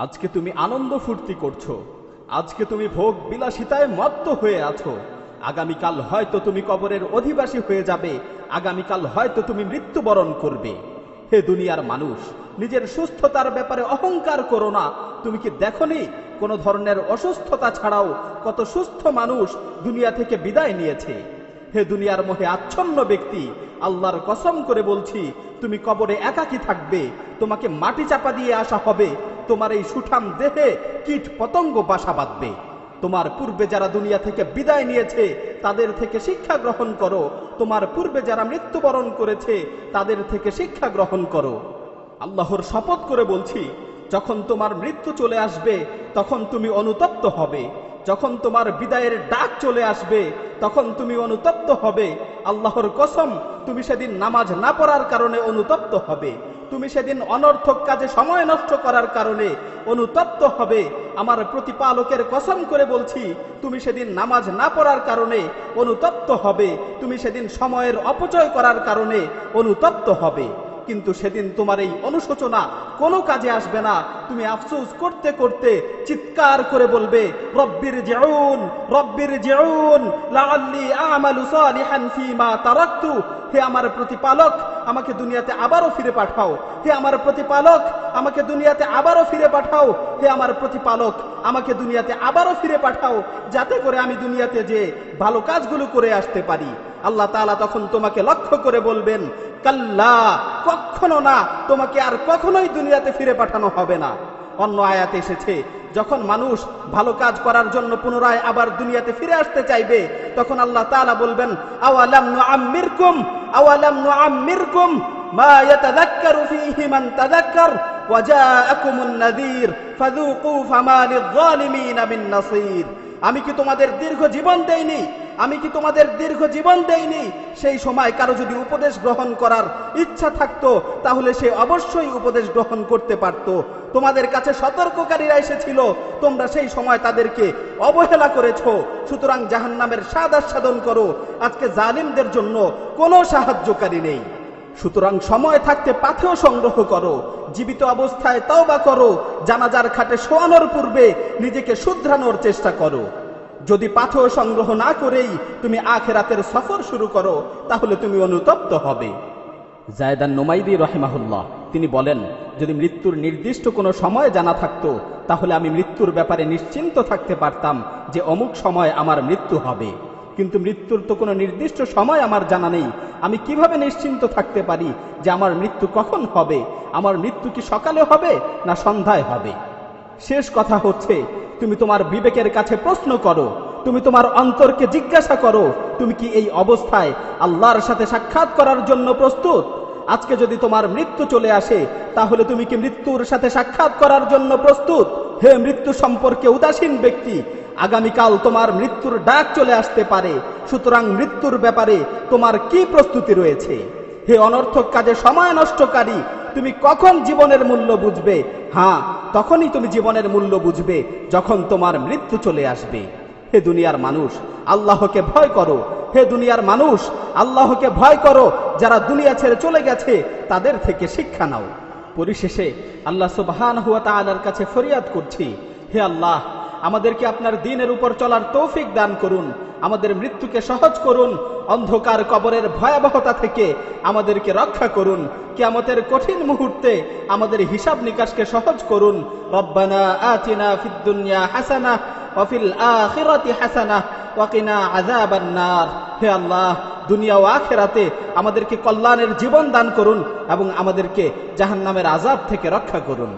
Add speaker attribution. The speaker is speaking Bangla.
Speaker 1: আজকে তুমি আনন্দ ফুর্তি করছ। আজকে তুমি ভোগ বিলাসিতায় মত্ত হয়ে আছো। আগামীকাল হয়তো তুমি কবরের অধিবাসী হয়ে যাবে। আগামীকাল হয়তো তুমি মৃত্যুবরণ করবে। হে দুনিয়ার মানুষ, নিজের সুস্থতার ব্যাপারে অহংকার করো না। তুমি কি দেখনি? কোনো ধরনের অসুস্থতা ছাড়াও কত সুস্থ মানুষ দুনিয়া থেকে বিদায় নিয়েছে। হে দুনিয়ার মোহে আচ্ছন্ন ব্যক্তি, আল্লাহর কসম করে বলছি, তুমি কবরে একাকি থাকবে। তোমাকে মাটি চাপা দিয়ে আসা হবে। তোমার এই সুঠাম দেহে কীট পতঙ্গ বাসা বাঁধবে। তোমার পূর্বে যারা দুনিয়া থেকে বিদায় নিয়েছে, তাদের থেকে শিক্ষা গ্রহণ করো। তোমার পূর্বে যারা মৃত্যুবরণ করেছে, তাদের থেকে শিক্ষা গ্রহণ করো। আল্লাহর শপথ করে বলছি, যখন তোমার মৃত্যু চলে আসবে, তখন তুমি অনুতপ্ত হবে। যখন তোমার বিদায়ের ডাক চলে আসবে, তখন তুমি অনুতপ্ত হবে। আল্লাহর কসম, তুমি সেদিন নামাজ না পড়ার কারণে অনুতপ্ত হবে। তুমি সেদিন অনর্থক কাজে সময় নষ্ট করার কারণে অনুতপ্ত হবে। আমার প্রতিপালকের কসম করে বলছি, তুমি সেদিন নামাজ না পড়ার কারণে অনুতপ্ত হবে। তুমি সেদিন সময়ের অপচয় করার কারণে অনুতপ্ত হবে। কিন্তু সেদিন তোমার এই অনুশোচনা কোনো কাজে আসবে না। তুমি আফসোস করতে করতে চিৎকার করে বলবে, রব্বির জেউন রব্বির জেউন, লাআল্লি আমালু সালিহান ফীমা তারাকতু। হে আমার প্রতিপালক, আমাকে দুনিয়াতে আবারও ফিরে পাঠাও। হে আমার প্রতিপালক, আমাকে দুনিয়াতে আবারও ফিরে পাঠাও। হে আমার প্রতিপালক, আমাকে দুনিয়াতে আবারও ফিরে পাঠাও, যাতে করে আমি দুনিয়াতে যে ভালো কাজগুলো করে আসতে পারি। আল্লাহ তাআলা তখন তোমাকে লক্ষ্য করে বলবেন কাল্লা, কখনো না, তোমাকে আর কখনোই দুনিয়াতে ফিরে পাঠানো হবে না। অন্য আয়াতে এসেছে, যখন মানুষ ভালো কাজ করার জন্য পুনরায় আবার দুনিয়াতে ফিরে আসতে চাইবে, তখন আল্লাহ তাআলা বলবেন, আওয়ালাম আওয়ালাম আমি কি তোমাদের দীর্ঘ জীবন দেইনি? আমি কি তোমাদের দীর্ঘ জীবন দেইনি? সেই সময় কারও যদি উপদেশ গ্রহণ করার ইচ্ছা থাকতো, তাহলে সে অবশ্যই উপদেশ গ্রহণ করতে পারত। তোমাদের কাছে সতর্ককারীরা এসেছিল, তোমরা সেই সময় তাদেরকে অবহেলা করেছ। সুতরাং জাহান্নামের স্বাদ আস্বাদন করো। আজকে জালিমদের জন্য কোনো সাহায্যকারী নেই। সুতরাং সময় থাকতে পাথেও সংগ্রহ করো। জীবিত অবস্থায় তওবা করো। জানাজার খাটে শোয়ানোর পূর্বে নিজেকে শুধরানোর চেষ্টা করো। যদি পাথর সংগ্রহ না করেই তুমি আখেরাতের সফর শুরু করো, তাহলে তুমি অনুতপ্ত হবে। জায়দান নোমাইদি রহেমাহুল্লাহ, তিনি বলেন, যদি মৃত্যুর নির্দিষ্ট কোনো সময় জানা থাকতো, তাহলে আমি মৃত্যুর ব্যাপারে নিশ্চিন্ত থাকতে পারতাম যে অমুক সময় আমার মৃত্যু হবে। কিন্তু মৃত্যুর তো কোনো নির্দিষ্ট সময় আমার জানা নেই। আমি কীভাবে নিশ্চিন্ত থাকতে পারি যে আমার মৃত্যু কখন হবে? আমার মৃত্যু কি সকালে হবে না সন্ধ্যায় হবে? শেষ কথা হচ্ছে, তুমি তোমার বিবেকের কাছে প্রশ্ন করো, তুমি তোমার অন্তরকে জিজ্ঞাসা করো, তুমি কি এই অবস্থায় আল্লাহর সাথে সাক্ষাৎ করার জন্য প্রস্তুত? আজকে যদি তোমার মৃত্যু চলে আসে, তাহলে তুমি কি মৃত্যুর সাথে সাক্ষাৎ করার জন্য প্রস্তুত? হে মৃত্যু সম্পর্কে উদাসীন ব্যক্তি, আগামীকাল তোমার মৃত্যুর ডাক চলে আসতে পারে, সুতরাং মৃত্যুর ব্যাপারে তোমার কি প্রস্তুতি রয়েছে? হে অনর্থক কাজে সময় নষ্টকারী, তুমি কখন জীবনের মূল্য বুঝবে? হ্যাঁ তখনই তুমি জীবনের মূল্য বুঝবে, যখন তোমার মৃত্যু চলে আসবে। হে দুনিয়ার মানুষ, আল্লাহকে ভয় করো। হে দুনিয়ার মানুষ, আল্লাহকে ভয় করো। যারা দুনিয়া ছেড়ে চলে গেছে, তাদের থেকে শিক্ষা নাও। পরিশেষে আল্লাহ সুবহান হুয়া তাআলার কাছে ফরিয়াদ করছি, হে আল্লাহ, আমাদেরকে আপনার দিনের উপর চলার তৌফিক দান করুন, আমাদের মৃত্যুকে সহজ করুন অন্ধকার কবরের ভয়াবহতা থেকে আমাদেরকে রক্ষা করুন। কিয়ামতের কঠিন মুহূর্তে আমাদের হিসাব নিকাশকে সহজ করুন। রব্বানা আতিনা ফিদ দুনিয়া হাসানা ওয়া ফিল আখিরাতি হাসানা ওয়া কিনা আযাবান নার। হে আল্লাহ, দুনিয়া ও আখেরাতে আমাদেরকে কল্যাণের জীবন দান করুন এবং আমাদেরকে জাহান্নামের আযাব থেকে রক্ষা করুন।